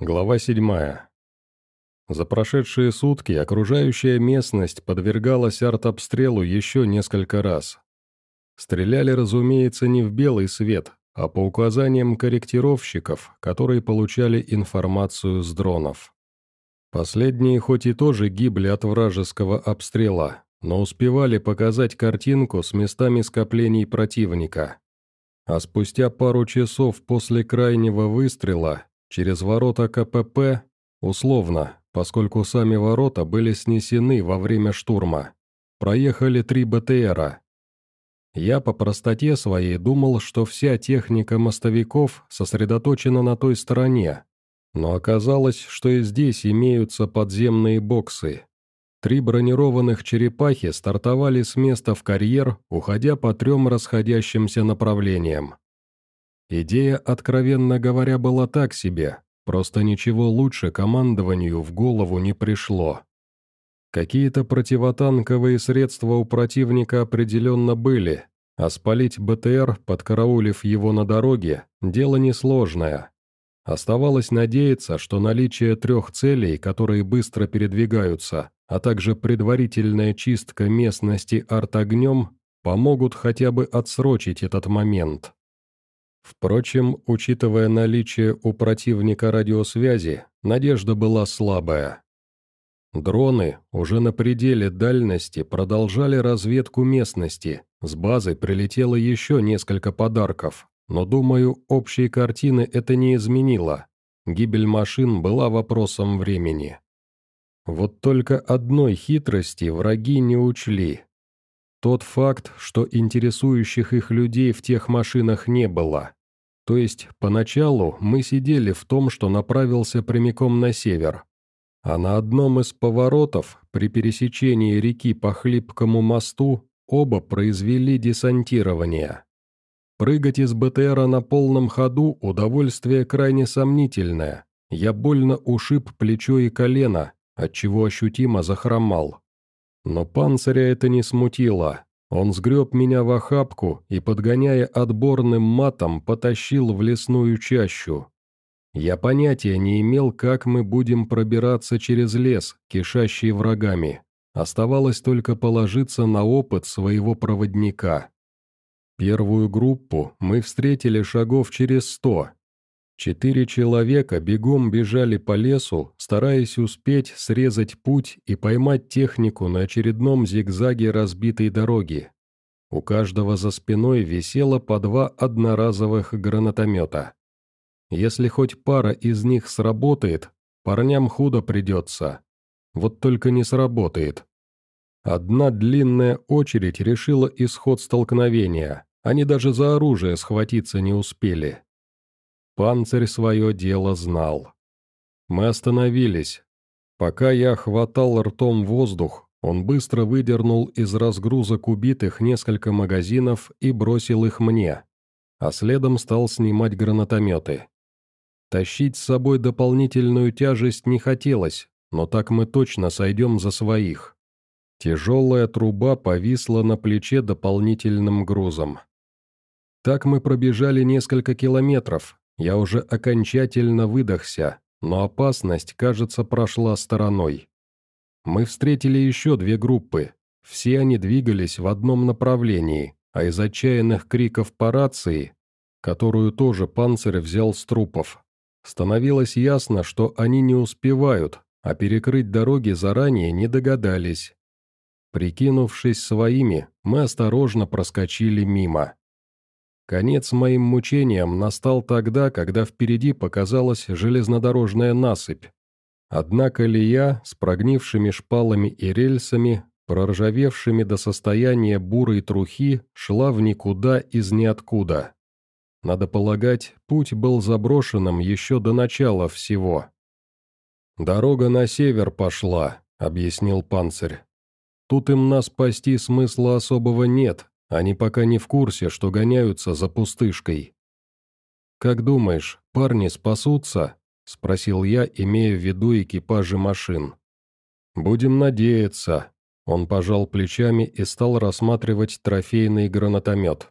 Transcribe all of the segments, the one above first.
Глава 7. За прошедшие сутки окружающая местность подвергалась артобстрелу еще несколько раз. Стреляли, разумеется, не в белый свет, а по указаниям корректировщиков, которые получали информацию с дронов. Последние хоть и тоже гибли от вражеского обстрела, но успевали показать картинку с местами скоплений противника. А спустя пару часов после крайнего выстрела Через ворота КПП, условно, поскольку сами ворота были снесены во время штурма, проехали три БТРа. Я по простоте своей думал, что вся техника мостовиков сосредоточена на той стороне, но оказалось, что и здесь имеются подземные боксы. Три бронированных черепахи стартовали с места в карьер, уходя по трем расходящимся направлениям. Идея, откровенно говоря, была так себе, просто ничего лучше командованию в голову не пришло. Какие-то противотанковые средства у противника определенно были, а спалить БТР, подкараулив его на дороге, дело несложное. Оставалось надеяться, что наличие трех целей, которые быстро передвигаются, а также предварительная чистка местности артогнем, помогут хотя бы отсрочить этот момент. Впрочем, учитывая наличие у противника радиосвязи, надежда была слабая. Дроны уже на пределе дальности продолжали разведку местности, с базы прилетело еще несколько подарков, но, думаю, общей картины это не изменило. Гибель машин была вопросом времени. Вот только одной хитрости враги не учли. Тот факт, что интересующих их людей в тех машинах не было. То есть, поначалу мы сидели в том, что направился прямиком на север. А на одном из поворотов, при пересечении реки по хлипкому мосту, оба произвели десантирование. Прыгать из БТРа на полном ходу – удовольствие крайне сомнительное. Я больно ушиб плечо и колено, отчего ощутимо захромал. Но панциря это не смутило. Он сгреб меня в охапку и, подгоняя отборным матом, потащил в лесную чащу. Я понятия не имел, как мы будем пробираться через лес, кишащий врагами. Оставалось только положиться на опыт своего проводника. Первую группу мы встретили шагов через сто, Четыре человека бегом бежали по лесу, стараясь успеть срезать путь и поймать технику на очередном зигзаге разбитой дороги. У каждого за спиной висело по два одноразовых гранатомета. Если хоть пара из них сработает, парням худо придется. Вот только не сработает. Одна длинная очередь решила исход столкновения, они даже за оружие схватиться не успели. Панцирь свое дело знал. Мы остановились. Пока я хватал ртом воздух, он быстро выдернул из разгрузок убитых несколько магазинов и бросил их мне, а следом стал снимать гранатометы. Тащить с собой дополнительную тяжесть не хотелось, но так мы точно сойдем за своих. Тяжелая труба повисла на плече дополнительным грузом. Так мы пробежали несколько километров, я уже окончательно выдохся, но опасность, кажется, прошла стороной. Мы встретили еще две группы. Все они двигались в одном направлении, а из отчаянных криков по рации, которую тоже панцирь взял с трупов, становилось ясно, что они не успевают, а перекрыть дороги заранее не догадались. Прикинувшись своими, мы осторожно проскочили мимо. Конец моим мучениям настал тогда, когда впереди показалась железнодорожная насыпь. Одна колея с прогнившими шпалами и рельсами, проржавевшими до состояния бурой трухи, шла в никуда из ниоткуда. Надо полагать, путь был заброшенным еще до начала всего. «Дорога на север пошла», — объяснил панцирь. «Тут им нас спасти смысла особого нет, они пока не в курсе, что гоняются за пустышкой. «Как думаешь, парни спасутся?» – спросил я, имея в виду экипажи машин. «Будем надеяться», – он пожал плечами и стал рассматривать трофейный гранатомет.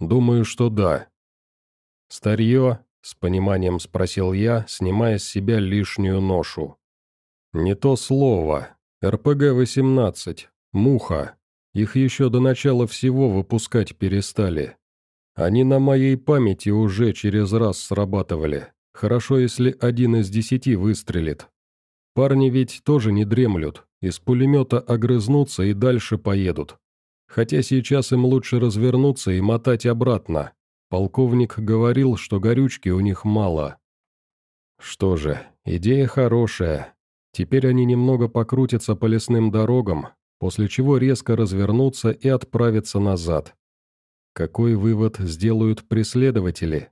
«Думаю, что да». «Старье?» – с пониманием спросил я, снимая с себя лишнюю ношу. «Не то слово. РПГ-18. Муха. Их еще до начала всего выпускать перестали. Они на моей памяти уже через раз срабатывали. Хорошо, если один из десяти выстрелит. Парни ведь тоже не дремлют, из пулемета огрызнутся и дальше поедут. Хотя сейчас им лучше развернуться и мотать обратно. Полковник говорил, что горючки у них мало. Что же, идея хорошая. Теперь они немного покрутятся по лесным дорогам, после чего резко развернутся и отправятся назад. Какой вывод сделают преследователи?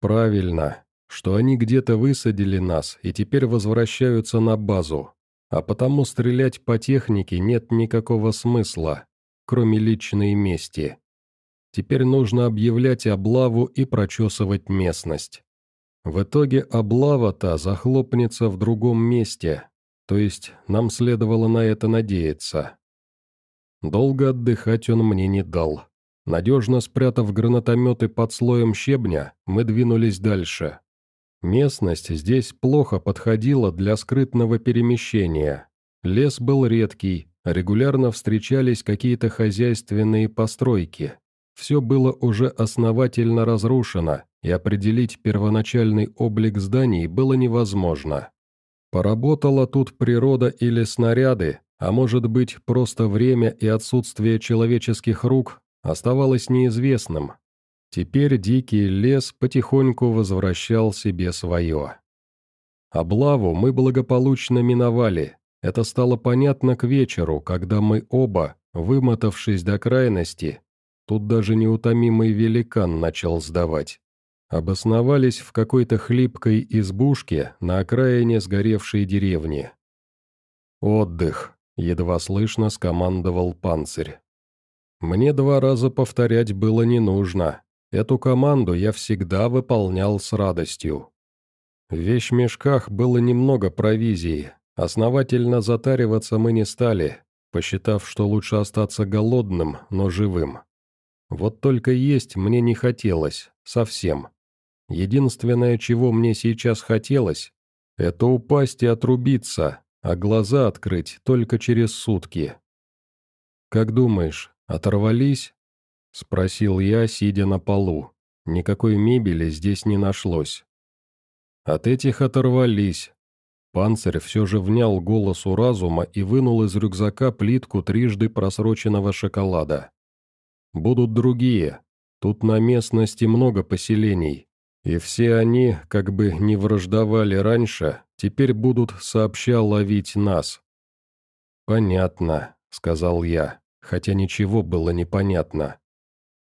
Правильно, что они где-то высадили нас и теперь возвращаются на базу, а потому стрелять по технике нет никакого смысла, кроме личной мести. Теперь нужно объявлять облаву и прочесывать местность. В итоге облава-то захлопнется в другом месте, то есть нам следовало на это надеяться. Долго отдыхать он мне не дал. Надежно спрятав гранатометы под слоем щебня, мы двинулись дальше. Местность здесь плохо подходила для скрытного перемещения. Лес был редкий, регулярно встречались какие-то хозяйственные постройки. Все было уже основательно разрушено, и определить первоначальный облик зданий было невозможно. Поработала тут природа или снаряды, а может быть просто время и отсутствие человеческих рук оставалось неизвестным. Теперь дикий лес потихоньку возвращал себе свое. Облаву мы благополучно миновали. Это стало понятно к вечеру, когда мы оба, вымотавшись до крайности, тут даже неутомимый великан начал сдавать, обосновались в какой-то хлипкой избушке на окраине сгоревшей деревни. «Отдых», — едва слышно скомандовал панцирь. Мне два раза повторять было не нужно. Эту команду я всегда выполнял с радостью. В вещмешках было немного провизии. Основательно затариваться мы не стали, посчитав, что лучше остаться голодным, но живым. Вот только есть мне не хотелось, совсем. Единственное, чего мне сейчас хотелось, это упасть и отрубиться, а глаза открыть только через сутки. Как думаешь, «Оторвались?» — спросил я, сидя на полу. Никакой мебели здесь не нашлось. От этих оторвались. Панцирь все же внял голосу разума и вынул из рюкзака плитку трижды просроченного шоколада. «Будут другие. Тут на местности много поселений, и все они, как бы не враждовали раньше, теперь будут сообща ловить нас». «Понятно», — сказал я хотя ничего было непонятно.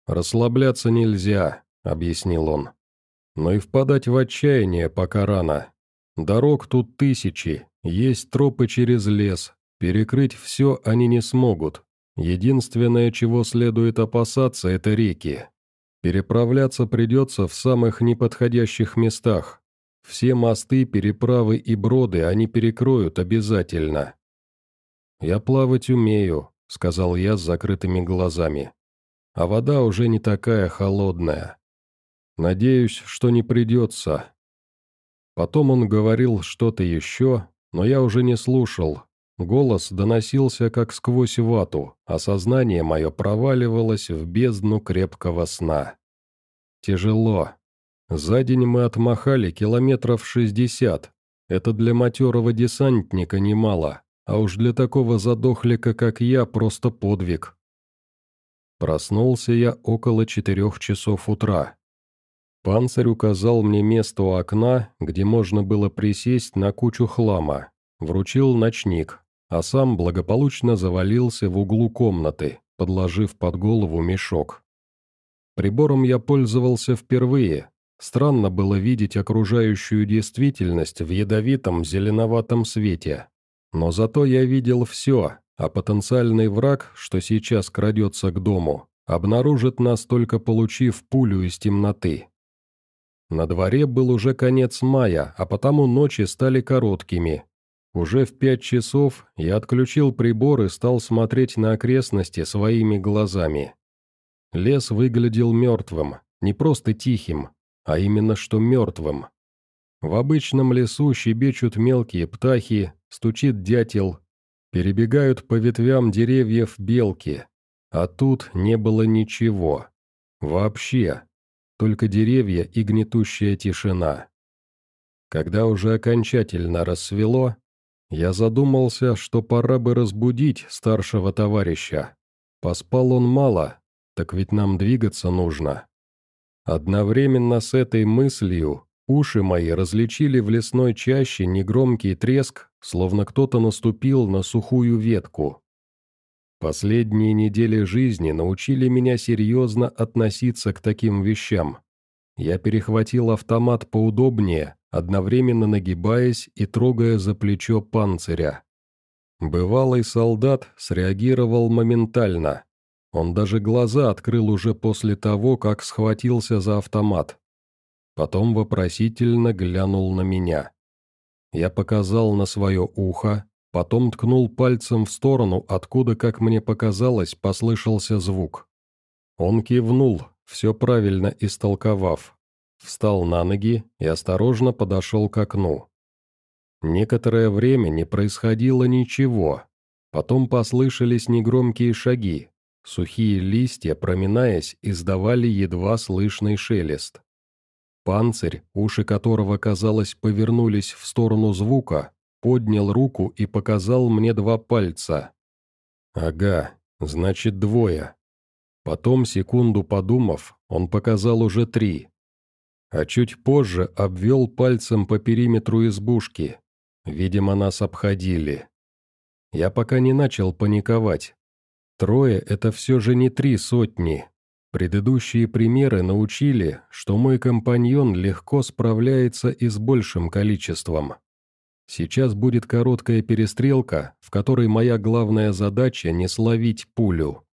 «Расслабляться нельзя», — объяснил он. «Но и впадать в отчаяние пока рано. Дорог тут тысячи, есть тропы через лес, перекрыть все они не смогут. Единственное, чего следует опасаться, это реки. Переправляться придется в самых неподходящих местах. Все мосты, переправы и броды они перекроют обязательно. Я плавать умею, — сказал я с закрытыми глазами. «А вода уже не такая холодная. Надеюсь, что не придется». Потом он говорил что-то еще, но я уже не слушал. Голос доносился как сквозь вату, а сознание мое проваливалось в бездну крепкого сна. Тяжело. За день мы отмахали километров шестьдесят. Это для матерого десантника немало а уж для такого задохлика, как я, просто подвиг. Проснулся я около четырех часов утра. Панцирь указал мне место у окна, где можно было присесть на кучу хлама, вручил ночник, а сам благополучно завалился в углу комнаты, подложив под голову мешок. Прибором я пользовался впервые. Странно было видеть окружающую действительность в ядовитом зеленоватом свете. Но зато я видел все, а потенциальный враг, что сейчас крадется к дому, обнаружит нас только получив пулю из темноты. На дворе был уже конец мая, а потому ночи стали короткими. Уже в пять часов я отключил прибор и стал смотреть на окрестности своими глазами. Лес выглядел мертвым, не просто тихим, а именно что мертвым. В обычном лесу щебечут мелкие птахи, стучит дятел, перебегают по ветвям деревьев белки, а тут не было ничего. Вообще. Только деревья и гнетущая тишина. Когда уже окончательно рассвело, я задумался, что пора бы разбудить старшего товарища. Поспал он мало, так ведь нам двигаться нужно. Одновременно с этой мыслью уши мои различили в лесной чаще негромкий треск, словно кто-то наступил на сухую ветку. Последние недели жизни научили меня серьезно относиться к таким вещам. Я перехватил автомат поудобнее, одновременно нагибаясь и трогая за плечо панциря. Бывалый солдат среагировал моментально. Он даже глаза открыл уже после того, как схватился за автомат. Потом вопросительно глянул на меня. Я показал на свое ухо, потом ткнул пальцем в сторону, откуда, как мне показалось, послышался звук. Он кивнул, все правильно истолковав. Встал на ноги и осторожно подошел к окну. Некоторое время не происходило ничего. Потом послышались негромкие шаги. Сухие листья, проминаясь, издавали едва слышный шелест. Панцирь, уши которого, казалось, повернулись в сторону звука, поднял руку и показал мне два пальца. «Ага, значит, двое». Потом, секунду подумав, он показал уже три. А чуть позже обвел пальцем по периметру избушки. Видимо, нас обходили. Я пока не начал паниковать. Трое — это все же не три сотни. Предыдущие примеры научили, что мой компаньон легко справляется и с большим количеством. Сейчас будет короткая перестрелка, в которой моя главная задача не словить пулю.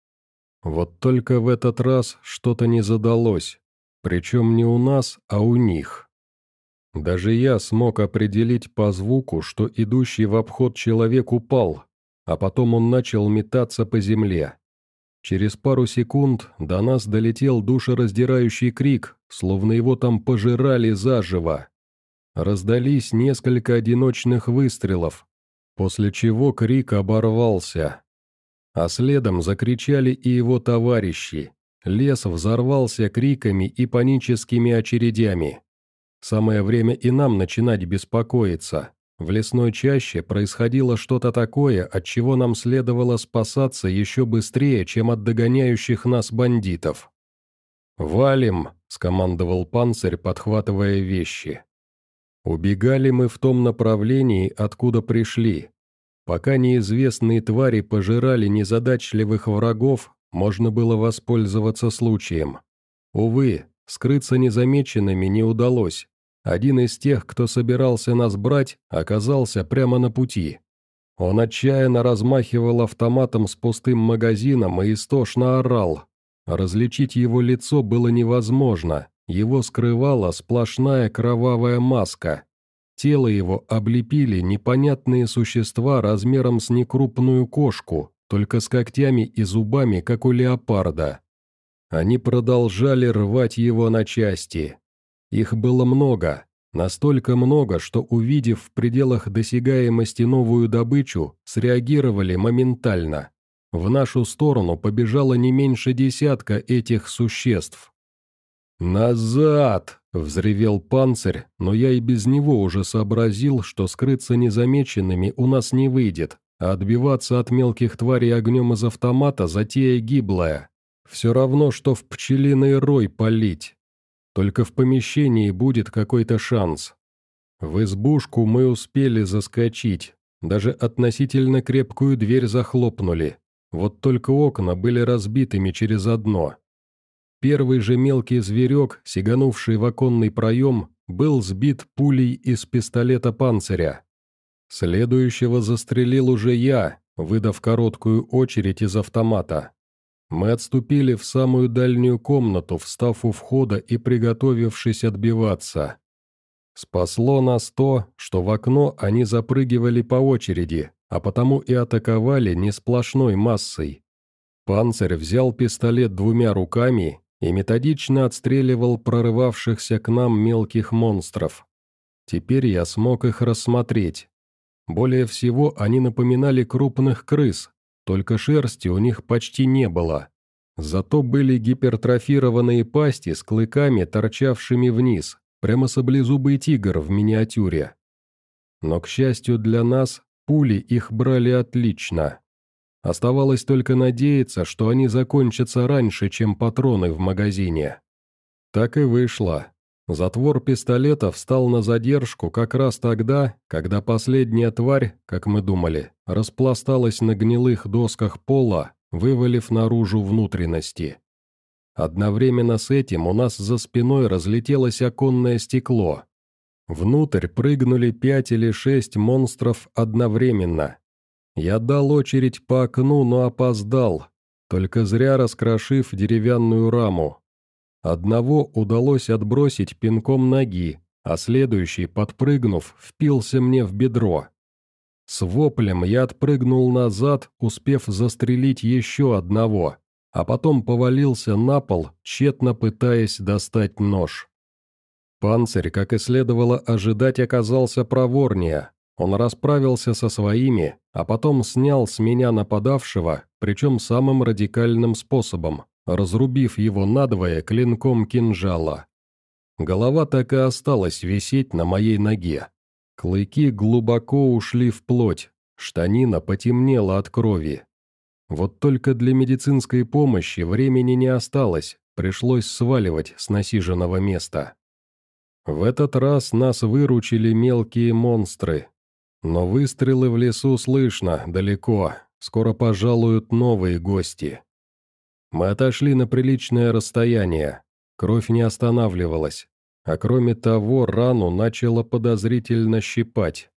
Вот только в этот раз что-то не задалось, причем не у нас, а у них. Даже я смог определить по звуку, что идущий в обход человек упал, а потом он начал метаться по земле. Через пару секунд до нас долетел душераздирающий крик, словно его там пожирали заживо. Раздались несколько одиночных выстрелов, после чего крик оборвался. А следом закричали и его товарищи. Лес взорвался криками и паническими очередями. Самое время и нам начинать беспокоиться. В лесной чаще происходило что-то такое, от чего нам следовало спасаться еще быстрее, чем от догоняющих нас бандитов. «Валим!» — скомандовал панцирь, подхватывая вещи. Убегали мы в том направлении, откуда пришли. Пока неизвестные твари пожирали незадачливых врагов, можно было воспользоваться случаем. Увы, скрыться незамеченными не удалось. Один из тех, кто собирался нас брать, оказался прямо на пути. Он отчаянно размахивал автоматом с пустым магазином и истошно орал. Различить его лицо было невозможно, его скрывала сплошная кровавая маска. Тело его облепили непонятные существа размером с некрупную кошку, только с когтями и зубами, как у леопарда. Они продолжали рвать его на части. Их было много, настолько много, что, увидев в пределах досягаемости новую добычу, среагировали моментально. В нашу сторону побежало не меньше десятка этих существ. «Назад!» — взревел панцирь, но я и без него уже сообразил, что скрыться незамеченными у нас не выйдет, а отбиваться от мелких тварей огнем из автомата затея гиблая. Все равно, что в пчелиный рой полить. Только в помещении будет какой-то шанс. В избушку мы успели заскочить, даже относительно крепкую дверь захлопнули. Вот только окна были разбитыми через одно. Первый же мелкий зверек, сиганувший в оконный проем, был сбит пулей из пистолета панциря. Следующего застрелил уже я, выдав короткую очередь из автомата. Мы отступили в самую дальнюю комнату, встав у входа и приготовившись отбиваться. Спасло нас то, что в окно они запрыгивали по очереди, а потому и атаковали не сплошной массой. Панцирь взял пистолет двумя руками и методично отстреливал прорывавшихся к нам мелких монстров. Теперь я смог их рассмотреть. Более всего они напоминали крупных крыс, только шерсти у них почти не было. Зато были гипертрофированные пасти с клыками, торчавшими вниз, прямо саблезубый тигр в миниатюре. Но, к счастью для нас, пули их брали отлично. Оставалось только надеяться, что они закончатся раньше, чем патроны в магазине. Так и вышло. Затвор пистолета встал на задержку как раз тогда, когда последняя тварь, как мы думали, распласталась на гнилых досках пола, вывалив наружу внутренности. Одновременно с этим у нас за спиной разлетелось оконное стекло. Внутрь прыгнули пять или шесть монстров одновременно. Я дал очередь по окну, но опоздал, только зря раскрошив деревянную раму. Одного удалось отбросить пинком ноги, а следующий, подпрыгнув, впился мне в бедро. С воплем я отпрыгнул назад, успев застрелить еще одного, а потом повалился на пол, тщетно пытаясь достать нож. Панцирь, как и следовало ожидать, оказался проворнее. Он расправился со своими, а потом снял с меня нападавшего, причем самым радикальным способом, разрубив его надвое клинком кинжала. Голова так и осталась висеть на моей ноге. Клыки глубоко ушли в плоть, штанина потемнела от крови. Вот только для медицинской помощи времени не осталось, пришлось сваливать с насиженного места. В этот раз нас выручили мелкие монстры. Но выстрелы в лесу слышно, далеко, скоро пожалуют новые гости. Мы отошли на приличное расстояние, кровь не останавливалась, а кроме того рану начало подозрительно щипать.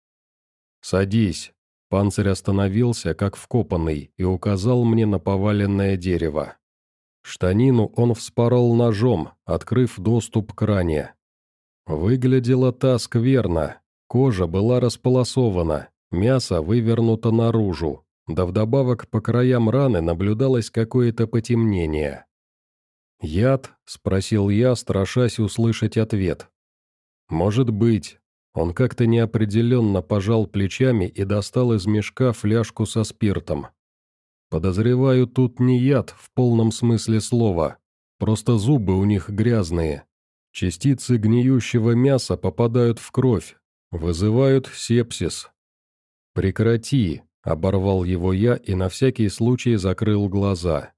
«Садись», Панцирь остановился, как вкопанный, и указал мне на поваленное дерево. Штанину он вспорол ножом, открыв доступ к ране. Выглядела та скверно, кожа была располосована, мясо вывернуто наружу, да вдобавок по краям раны наблюдалось какое-то потемнение. «Яд?» — спросил я, страшась услышать ответ. «Может быть, он как-то неопределенно пожал плечами и достал из мешка фляжку со спиртом. Подозреваю, тут не яд в полном смысле слова, просто зубы у них грязные. Частицы гниющего мяса попадают в кровь, вызывают сепсис. «Прекрати», — оборвал его я и на всякий случай закрыл глаза.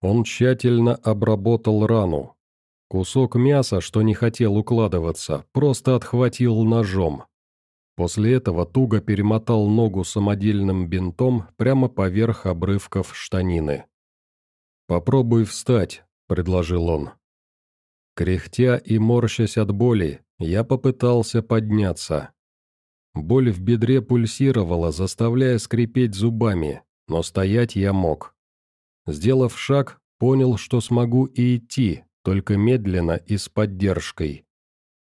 Он тщательно обработал рану, Кусок мяса, что не хотел укладываться, просто отхватил ножом. После этого туго перемотал ногу самодельным бинтом прямо поверх обрывков штанины. «Попробуй встать», — предложил он. Кряхтя и морщась от боли, я попытался подняться. Боль в бедре пульсировала, заставляя скрипеть зубами, но стоять я мог. Сделав шаг, понял, что смогу и идти, только медленно и с поддержкой.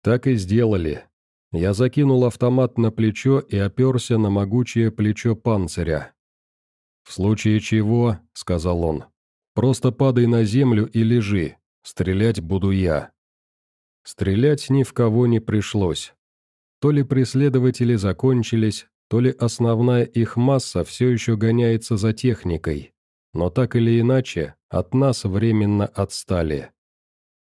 Так и сделали. Я закинул автомат на плечо и оперся на могучее плечо панциря. «В случае чего», — сказал он, — «просто падай на землю и лежи, стрелять буду я». Стрелять ни в кого не пришлось. То ли преследователи закончились, то ли основная их масса все еще гоняется за техникой, но так или иначе, от нас временно отстали.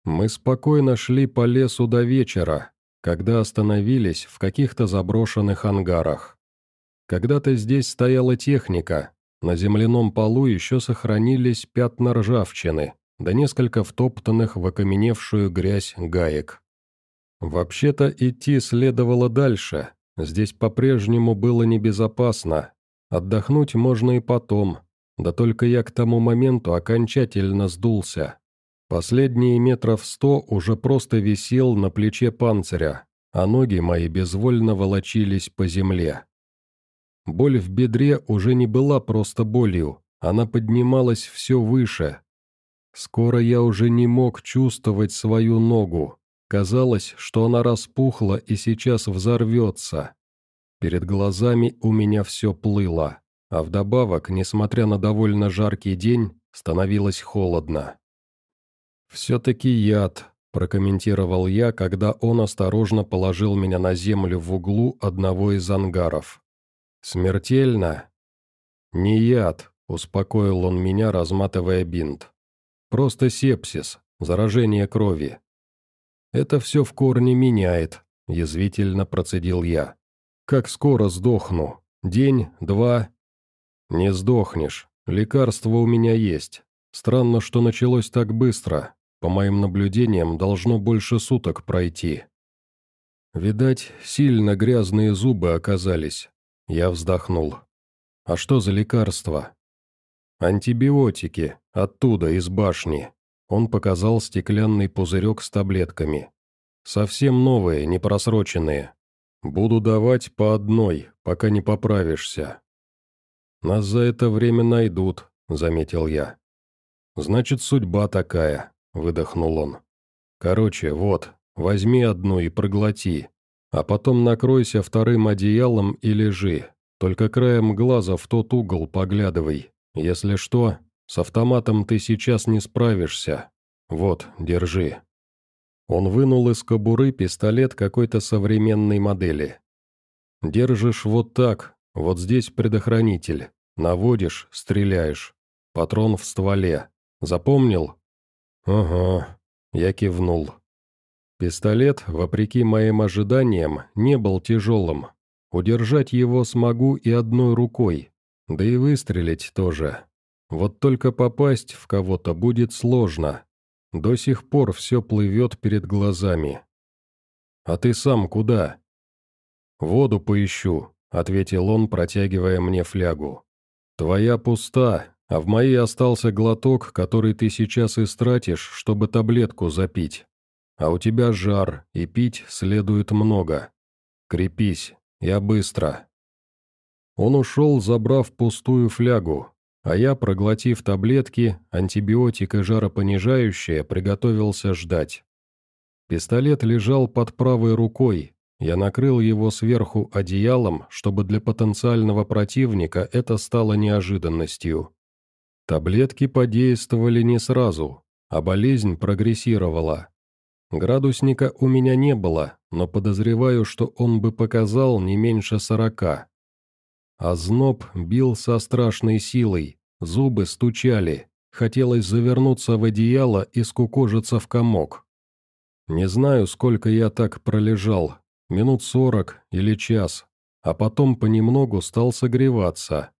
Мы спокойно шли по лесу до вечера, когда остановились в каких-то заброшенных ангарах. Когда-то здесь стояла техника, на земляном полу еще сохранились пятна ржавчины, да несколько втоптанных в окаменевшую грязь гаек. Вообще-то идти следовало дальше, здесь по-прежнему было небезопасно. Отдохнуть можно и потом, да только я к тому моменту окончательно сдулся. Последние метров сто уже просто висел на плече панциря, а ноги мои безвольно волочились по земле. Боль в бедре уже не была просто болью, она поднималась все выше. Скоро я уже не мог чувствовать свою ногу. Казалось, что она распухла и сейчас взорвется. Перед глазами у меня все плыло, а вдобавок, несмотря на довольно жаркий день, становилось холодно. «Все-таки яд», – прокомментировал я, когда он осторожно положил меня на землю в углу одного из ангаров. «Смертельно?» «Не яд», – успокоил он меня, разматывая бинт. «Просто сепсис, заражение крови». «Это все в корне меняет», – язвительно процедил я. «Как скоро сдохну? День, два?» «Не сдохнешь. Лекарство у меня есть. Странно, что началось так быстро. По моим наблюдениям, должно больше суток пройти». Видать, сильно грязные зубы оказались. Я вздохнул. «А что за лекарство?» «Антибиотики, оттуда, из башни». Он показал стеклянный пузырек с таблетками. «Совсем новые, не просроченные. Буду давать по одной, пока не поправишься». «Нас за это время найдут», — заметил я. «Значит, судьба такая», — выдохнул он. «Короче, вот, возьми одну и проглоти, а потом накройся вторым одеялом и лежи, только краем глаза в тот угол поглядывай. Если что, с автоматом ты сейчас не справишься. Вот, держи». Он вынул из кобуры пистолет какой-то современной модели. «Держишь вот так, вот здесь предохранитель. Наводишь, стреляешь. Патрон в стволе. Запомнил?» «Ага», — я кивнул. Пистолет, вопреки моим ожиданиям, не был тяжелым. Удержать его смогу и одной рукой, да и выстрелить тоже. Вот только попасть в кого-то будет сложно. До сих пор все плывет перед глазами. «А ты сам куда?» «Воду поищу», — ответил он, протягивая мне флягу. «Твоя пуста, а в моей остался глоток, который ты сейчас истратишь, чтобы таблетку запить. А у тебя жар, и пить следует много. Крепись, я быстро». Он ушел, забрав пустую флягу, а я, проглотив таблетки, антибиотик и жаропонижающее, приготовился ждать. Пистолет лежал под правой рукой, я накрыл его сверху одеялом, чтобы для потенциального противника это стало неожиданностью. Таблетки подействовали не сразу, а болезнь прогрессировала. Градусника у меня не было, но подозреваю, что он бы показал не меньше сорока. А зноб бил со страшной силой, зубы стучали, хотелось завернуться в одеяло и скукожиться в комок. Не знаю, сколько я так пролежал, минут сорок или час, а потом понемногу стал согреваться.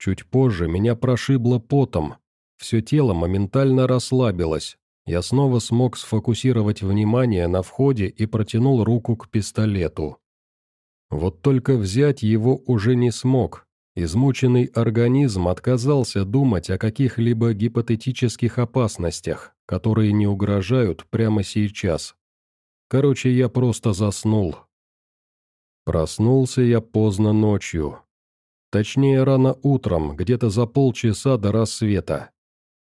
Чуть позже меня прошибло потом, все тело моментально расслабилось, я снова смог сфокусировать внимание на входе и протянул руку к пистолету. Вот только взять его уже не смог. Измученный организм отказался думать о каких-либо гипотетических опасностях, которые не угрожают прямо сейчас. Короче, я просто заснул. Проснулся я поздно ночью. Точнее, рано утром, где-то за полчаса до рассвета.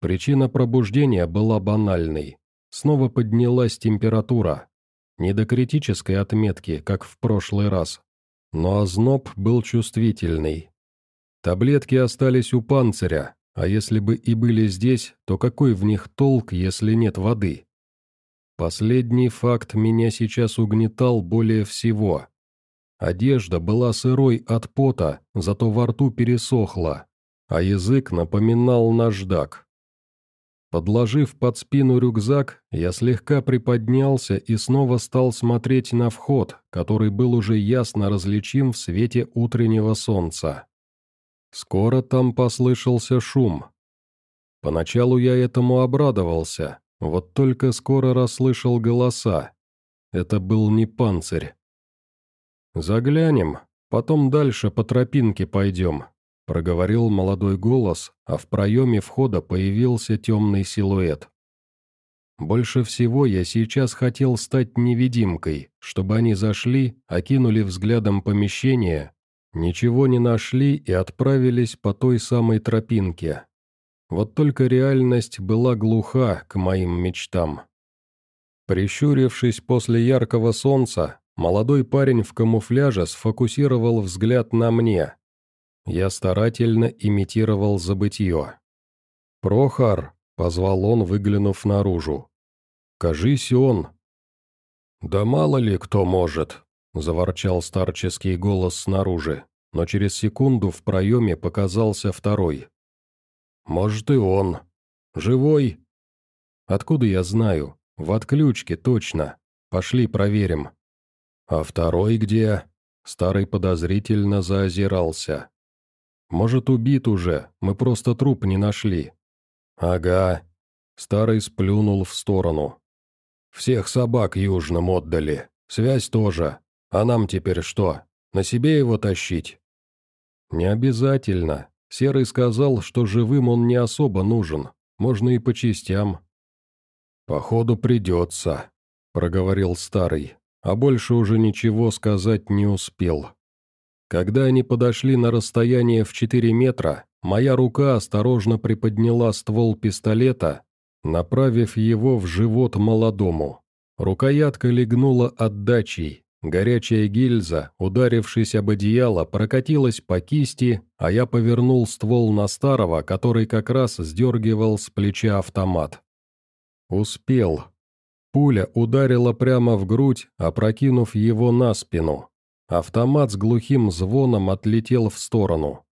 Причина пробуждения была банальной. Снова поднялась температура. Не до критической отметки, как в прошлый раз. Но озноб был чувствительный. Таблетки остались у панциря, а если бы и были здесь, то какой в них толк, если нет воды? Последний факт меня сейчас угнетал более всего. Одежда была сырой от пота, зато во рту пересохла, а язык напоминал наждак. Подложив под спину рюкзак, я слегка приподнялся и снова стал смотреть на вход, который был уже ясно различим в свете утреннего солнца. Скоро там послышался шум. Поначалу я этому обрадовался, вот только скоро расслышал голоса. Это был не панцирь. «Заглянем, потом дальше по тропинке пойдем», проговорил молодой голос, а в проеме входа появился темный силуэт. Больше всего я сейчас хотел стать невидимкой, чтобы они зашли, окинули взглядом помещение, ничего не нашли и отправились по той самой тропинке. Вот только реальность была глуха к моим мечтам. Прищурившись после яркого солнца, молодой парень в камуфляже сфокусировал взгляд на мне, я старательно имитировал забытье. «Прохор!» — позвал он, выглянув наружу. Кажись, он». «Да мало ли кто может», — заворчал старческий голос снаружи, но через секунду в проеме показался второй. «Может, и он. Живой?» «Откуда я знаю? В отключке, точно. Пошли проверим». «А второй где?» Старый подозрительно заозирался. «Может, убит уже, мы просто труп не нашли». «Ага». Старый сплюнул в сторону. «Всех собак южным отдали. Связь тоже. А нам теперь что, на себе его тащить?» «Не обязательно. Серый сказал, что живым он не особо нужен. Можно и по частям». «Походу, придется», — проговорил Старый а больше уже ничего сказать не успел. Когда они подошли на расстояние в 4 метра, моя рука осторожно приподняла ствол пистолета, направив его в живот молодому. Рукоятка легнула отдачей, горячая гильза, ударившись об одеяло, прокатилась по кисти, а я повернул ствол на старого, который как раз сдергивал с плеча автомат. Успел, Пуля ударила прямо в грудь, опрокинув его на спину. Автомат с глухим звоном отлетел в сторону.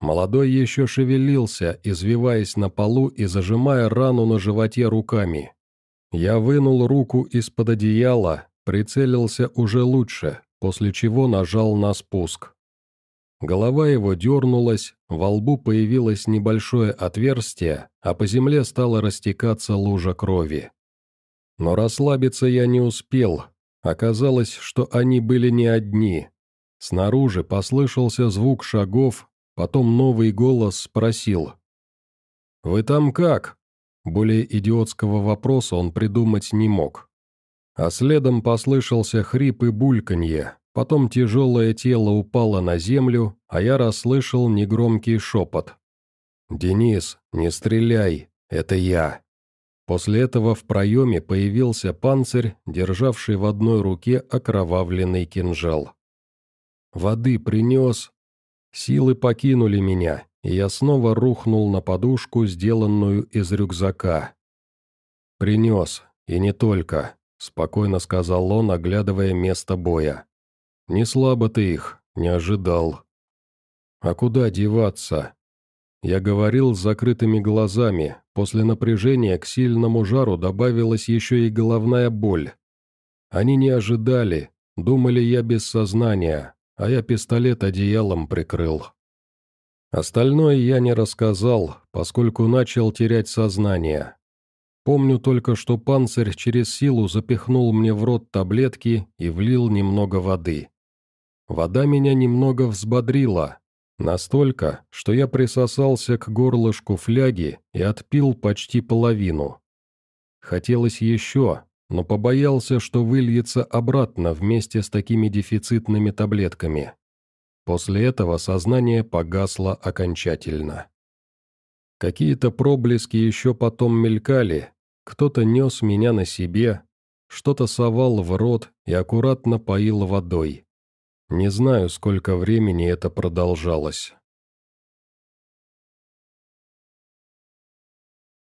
Молодой еще шевелился, извиваясь на полу и зажимая рану на животе руками. Я вынул руку из-под одеяла, прицелился уже лучше, после чего нажал на спуск. Голова его дернулась, во лбу появилось небольшое отверстие, а по земле стала растекаться лужа крови. Но расслабиться я не успел. Оказалось, что они были не одни. Снаружи послышался звук шагов, потом новый голос спросил. «Вы там как?» Более идиотского вопроса он придумать не мог. А следом послышался хрип и бульканье, потом тяжелое тело упало на землю, а я расслышал негромкий шепот. «Денис, не стреляй, это я». После этого в проеме появился панцирь, державший в одной руке окровавленный кинжал. «Воды принес». Силы покинули меня, и я снова рухнул на подушку, сделанную из рюкзака. «Принес, и не только», — спокойно сказал он, оглядывая место боя. «Не слабо ты их, не ожидал». «А куда деваться?» Я говорил с закрытыми глазами, после напряжения к сильному жару добавилась еще и головная боль. Они не ожидали, думали я без сознания, а я пистолет одеялом прикрыл. Остальное я не рассказал, поскольку начал терять сознание. Помню только, что панцирь через силу запихнул мне в рот таблетки и влил немного воды. Вода меня немного взбодрила, Настолько, что я присосался к горлышку фляги и отпил почти половину. Хотелось еще, но побоялся, что выльется обратно вместе с такими дефицитными таблетками. После этого сознание погасло окончательно. Какие-то проблески еще потом мелькали, кто-то нес меня на себе, что-то совал в рот и аккуратно поил водой. Не знаю, сколько времени это продолжалось.